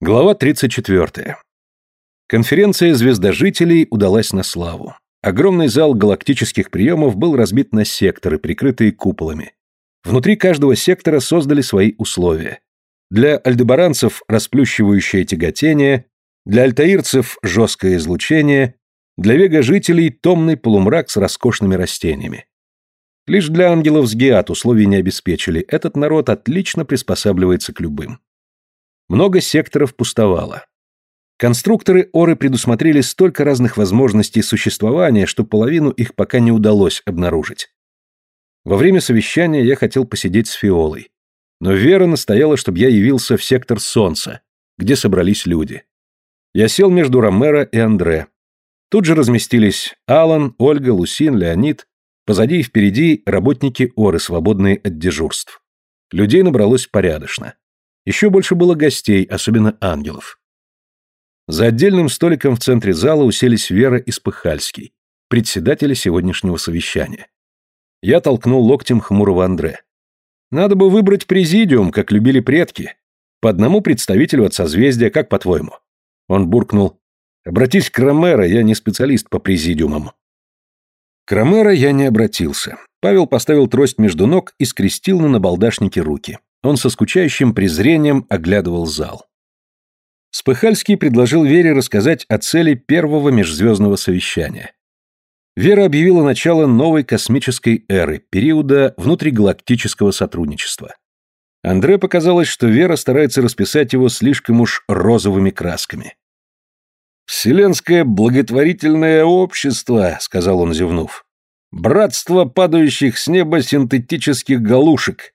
Глава 34. Конференция звездожителей удалась на славу. Огромный зал галактических приемов был разбит на секторы, прикрытые куполами. Внутри каждого сектора создали свои условия. Для альдебаранцев расплющивающее тяготение, для альтаирцев жесткое излучение, для вега-жителей томный полумрак с роскошными растениями. Лишь для ангелов с Геат условий не обеспечили, этот народ отлично приспосабливается к любым. Много секторов пустовало. Конструкторы Оры предусмотрели столько разных возможностей существования, что половину их пока не удалось обнаружить. Во время совещания я хотел посидеть с Фиолой. Но Вера настояла, чтобы я явился в сектор Солнца, где собрались люди. Я сел между Ромеро и Андре. Тут же разместились Алан, Ольга, Лусин, Леонид. Позади и впереди работники Оры, свободные от дежурств. Людей набралось порядочно. Еще больше было гостей, особенно ангелов. За отдельным столиком в центре зала уселись Вера и Спыхальский, председатели сегодняшнего совещания. Я толкнул локтем хмурого Андре. Надо бы выбрать президиум, как любили предки. По одному представителю от созвездия, как по-твоему? Он буркнул. Обратись к Ромеро, я не специалист по президиумам. К Ромеро я не обратился. Павел поставил трость между ног и скрестил на набалдашнике руки. Он со скучающим презрением оглядывал зал. Спыхальский предложил Вере рассказать о цели первого межзвездного совещания. Вера объявила начало новой космической эры, периода внутригалактического сотрудничества. Андре показалось, что Вера старается расписать его слишком уж розовыми красками. «Вселенское благотворительное общество», — сказал он, зевнув. «Братство падающих с неба синтетических галушек.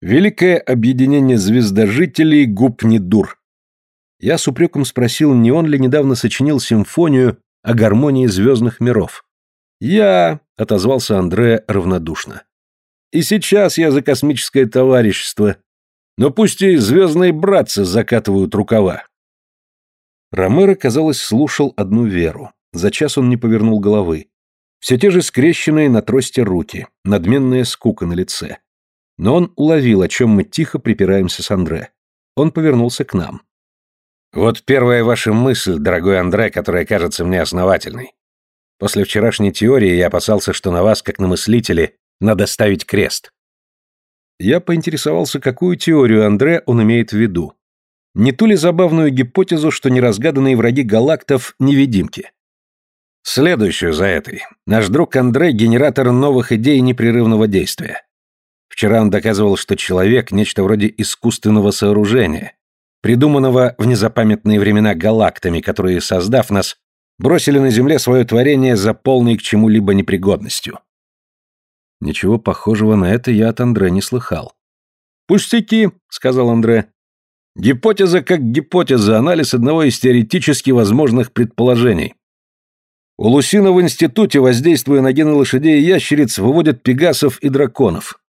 Великое объединение звездожителей губ не дур. Я с упреком спросил, не он ли недавно сочинил симфонию о гармонии звездных миров. «Я», — отозвался Андре равнодушно. «И сейчас я за космическое товарищество. Но пусть и звездные братцы закатывают рукава». Ромеро, казалось, слушал одну веру. За час он не повернул головы. Все те же скрещенные на трости руки, надменная скука на лице. Но он уловил, о чем мы тихо припираемся с Андре. Он повернулся к нам. «Вот первая ваша мысль, дорогой Андре, которая кажется мне основательной. После вчерашней теории я опасался, что на вас, как на мыслителе, надо ставить крест». Я поинтересовался, какую теорию Андре он имеет в виду. Не ту ли забавную гипотезу, что неразгаданные враги галактов – невидимки? Следующую за этой. Наш друг Андре – генератор новых идей непрерывного действия. Вчера он доказывал, что человек – нечто вроде искусственного сооружения, придуманного в незапамятные времена галактами, которые, создав нас, бросили на Земле свое творение за полной к чему-либо непригодностью. Ничего похожего на это я от Андре не слыхал. «Пустяки», — сказал Андре. «Гипотеза как гипотеза, анализ одного из теоретически возможных предположений. У Лусина в институте, воздействуя на гены лошадей и ящериц, выводят пегасов и драконов.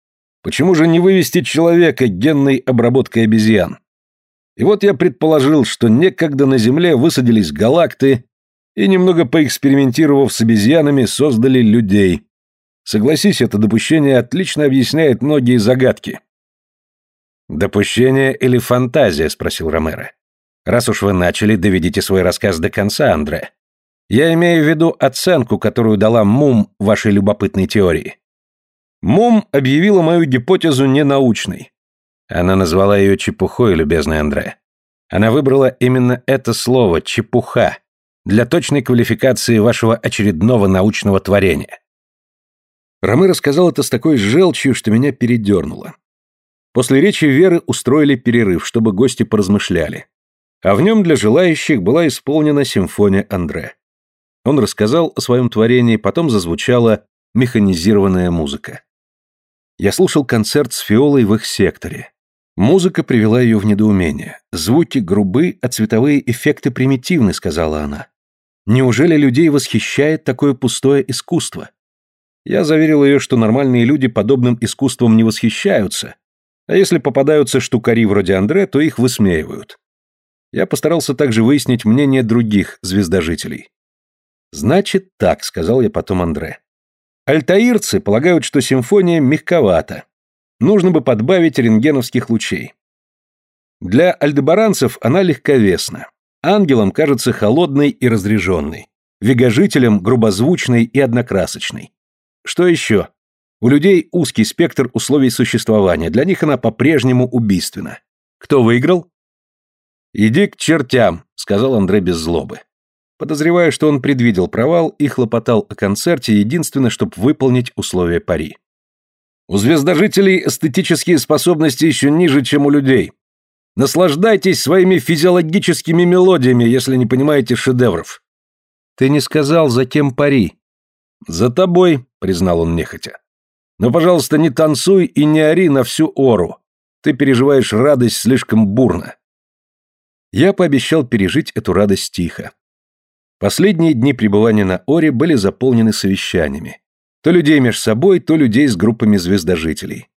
Почему же не вывести человека генной обработкой обезьян? И вот я предположил, что некогда на Земле высадились галакты и, немного поэкспериментировав с обезьянами, создали людей. Согласись, это допущение отлично объясняет многие загадки. «Допущение или фантазия?» – спросил Ромеро. «Раз уж вы начали, доведите свой рассказ до конца, Андре. Я имею в виду оценку, которую дала Мум вашей любопытной теории. Мум объявила мою гипотезу ненаучной. Она назвала ее чепухой, любезный Андре. Она выбрала именно это слово «чепуха» для точной квалификации вашего очередного научного творения. Ромы рассказал это с такой желчью, что меня передернуло. После речи Веры устроили перерыв, чтобы гости поразмышляли. А в нем для желающих была исполнена симфония Андре. Он рассказал о своем творении, потом зазвучала механизированная музыка. Я слушал концерт с Фиолой в их секторе. Музыка привела ее в недоумение. Звуки грубы, а цветовые эффекты примитивны, сказала она. Неужели людей восхищает такое пустое искусство? Я заверил ее, что нормальные люди подобным искусством не восхищаются, а если попадаются штукари вроде Андре, то их высмеивают. Я постарался также выяснить мнение других звездожителей. «Значит так», — сказал я потом Андре. Альтаирцы полагают, что симфония мягковата. Нужно бы подбавить рентгеновских лучей. Для альдебаранцев она легковесна. Ангелам кажется холодной и разреженной. Вегожителям грубозвучной и однокрасочной. Что еще? У людей узкий спектр условий существования, для них она по-прежнему убийственна. Кто выиграл? «Иди к чертям», — сказал Андре без злобы. Подозреваю, что он предвидел провал и хлопотал о концерте единственно, чтобы выполнить условия пари. У звездожителей эстетические способности еще ниже, чем у людей. Наслаждайтесь своими физиологическими мелодиями, если не понимаете шедевров. Ты не сказал, за кем пари. За тобой, признал он нехотя. Но, пожалуйста, не танцуй и не ори на всю ору. Ты переживаешь радость слишком бурно. Я пообещал пережить эту радость тихо. Последние дни пребывания на Оре были заполнены совещаниями. То людей между собой, то людей с группами звездожителей.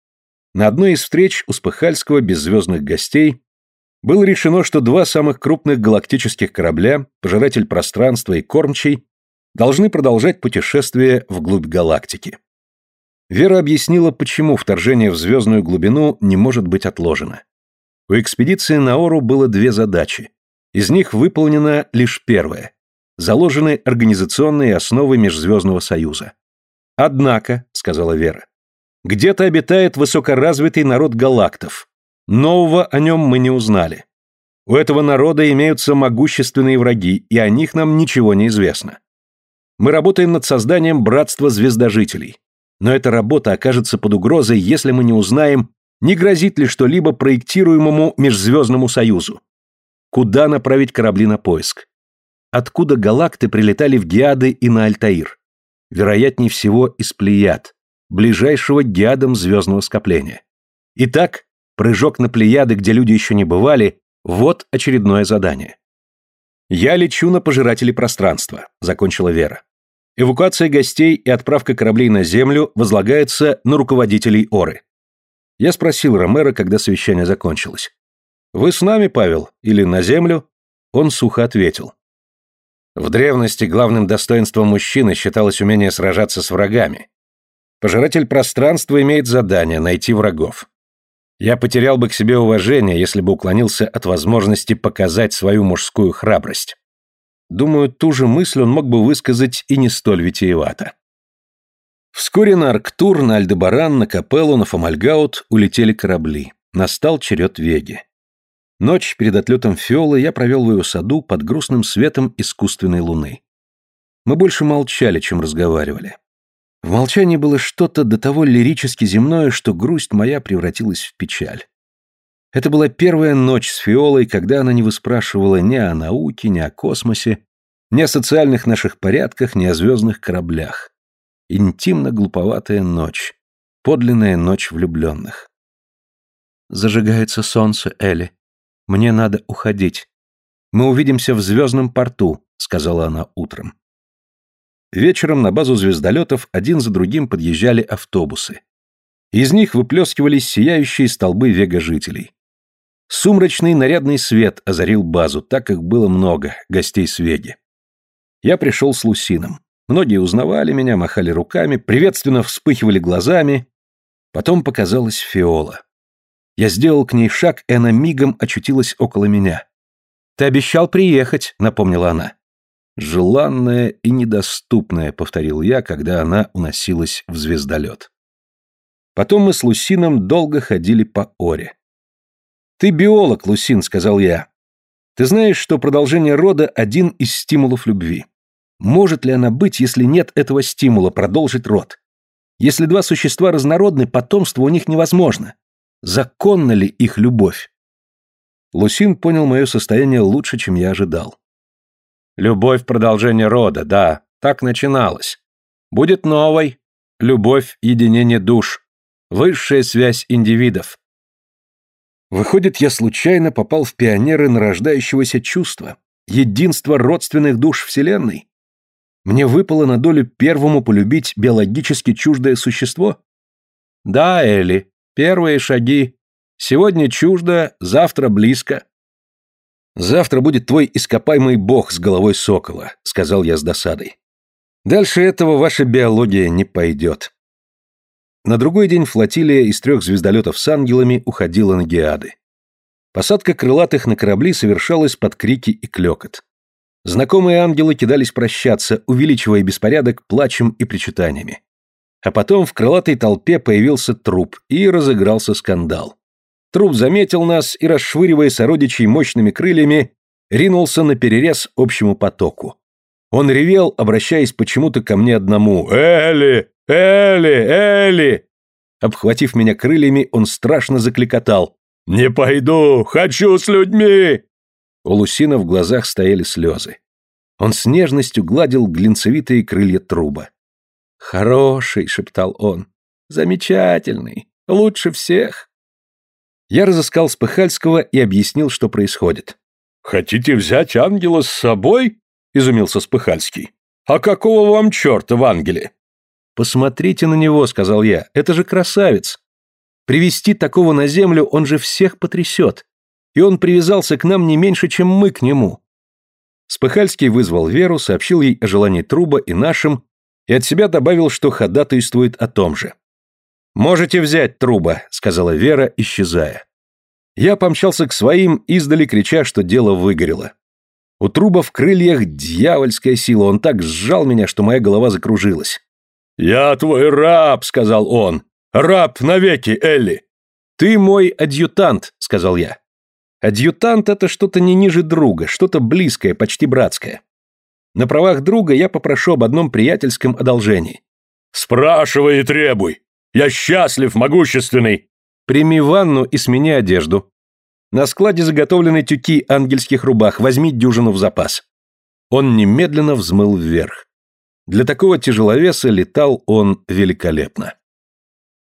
На одной из встреч у Спыхальского без звездных гостей было решено, что два самых крупных галактических корабля, Пожиратель пространства и Кормчий, должны продолжать путешествие вглубь галактики. Вера объяснила, почему вторжение в звездную глубину не может быть отложено. У экспедиции на Ору было две задачи. Из них выполнена лишь первая. Заложены организационные основы Межзвездного Союза. «Однако», — сказала Вера, — «где-то обитает высокоразвитый народ галактов. Нового о нем мы не узнали. У этого народа имеются могущественные враги, и о них нам ничего не известно. Мы работаем над созданием братства звездожителей. Но эта работа окажется под угрозой, если мы не узнаем, не грозит ли что-либо проектируемому Межзвездному Союзу. Куда направить корабли на поиск? Откуда галакты прилетали в Геады и на Альтаир? Вероятнее всего, из Плеяд, ближайшего к Геадам звездного скопления. Итак, прыжок на Плеяды, где люди еще не бывали, вот очередное задание. «Я лечу на пожиратели пространства», — закончила Вера. Эвакуация гостей и отправка кораблей на Землю возлагается на руководителей Оры. Я спросил Ромера, когда совещание закончилось. «Вы с нами, Павел, или на Землю?» Он сухо ответил. В древности главным достоинством мужчины считалось умение сражаться с врагами. Пожиратель пространства имеет задание найти врагов. Я потерял бы к себе уважение, если бы уклонился от возможности показать свою мужскую храбрость. Думаю, ту же мысль он мог бы высказать и не столь витиевато. Вскоре на Арктур, на Альдебаран, на Капеллу, на Фомальгаут улетели корабли. Настал черед Веги. Ночь перед отлетом Фиолы я провел в ее саду под грустным светом искусственной луны. Мы больше молчали, чем разговаривали. В молчании было что-то до того лирически земное, что грусть моя превратилась в печаль. Это была первая ночь с Фиолой, когда она не выспрашивала ни о науке, ни о космосе, ни о социальных наших порядках, ни о звездных кораблях. Интимно-глуповатая ночь. Подлинная ночь влюбленных. «Зажигается солнце, Элли. Мне надо уходить. Мы увидимся в звездном порту», — сказала она утром. Вечером на базу звездолетов один за другим подъезжали автобусы. Из них выплескивались сияющие столбы вега-жителей. Сумрачный нарядный свет озарил базу, так как было много гостей с Веги. Я пришел с Лусином. Многие узнавали меня, махали руками, приветственно вспыхивали глазами. Потом показалась Фиола. Я сделал к ней шаг, и она мигом очутилась около меня. «Ты обещал приехать», — напомнила она. «Желанная и недоступная», — повторил я, когда она уносилась в звездолет. Потом мы с Лусином долго ходили по Оре. «Ты биолог, Лусин», — сказал я. «Ты знаешь, что продолжение рода — один из стимулов любви. Может ли она быть, если нет этого стимула продолжить род? Если два существа разнородны, потомство у них невозможно. Законна ли их любовь?» Лусин понял мое состояние лучше, чем я ожидал. «Любовь — продолжение рода, да, так начиналось. Будет новой. Любовь — единение душ. Высшая связь индивидов. Выходит, я случайно попал в пионеры нарождающегося чувства, единства родственных душ Вселенной? Мне выпало на долю первому полюбить биологически чуждое существо? Да, Элли, первые шаги. Сегодня чуждо, завтра близко. Завтра будет твой ископаемый бог с головой сокола, сказал я с досадой. Дальше этого ваша биология не пойдет. На другой день флотилия из трех звездолетов с ангелами уходила на Геады. Посадка крылатых на корабли совершалась под крики и клёкот. Знакомые ангелы кидались прощаться, увеличивая беспорядок плачем и причитаниями. А потом в крылатой толпе появился труп, и разыгрался скандал. Труп заметил нас и, расшвыривая сородичей мощными крыльями, ринулся на перерез общему потоку. Он ревел, обращаясь почему-то ко мне одному. «Элли! Элли! Элли!» Обхватив меня крыльями, он страшно закликотал. «Не пойду! Хочу с людьми!» У Лусина в глазах стояли слезы. Он с нежностью гладил глинцевитые крылья труба. «Хороший!» — шептал он. «Замечательный! Лучше всех!» Я разыскал Спыхальского и объяснил, что происходит. «Хотите взять ангела с собой?» — изумился Спыхальский. «А какого вам черта в ангеле?» «Посмотрите на него», — сказал я. «Это же красавец! Привести такого на землю он же всех потрясет. И он привязался к нам не меньше, чем мы к нему». Спыхальский вызвал Веру, сообщил ей о желании Труба и нашим, и от себя добавил, что ходатайствует о том же. «Можете взять Труба», — сказала Вера, исчезая. Я помчался к своим, издали крича, что дело выгорело. У труба в крыльях дьявольская сила, он так сжал меня, что моя голова закружилась. «Я твой раб», — сказал он. «Раб навеки, Элли!» «Ты мой адъютант», — сказал я. Адъютант — это что-то не ниже друга, что-то близкое, почти братское. На правах друга я попрошу об одном приятельском одолжении. «Спрашивай и требуй! Я счастлив, могущественный!» «Прими ванну и смени одежду. На складе заготовлены тюки ангельских рубах, возьми дюжину в запас. Он немедленно взмыл вверх. Для такого тяжеловеса летал он великолепно.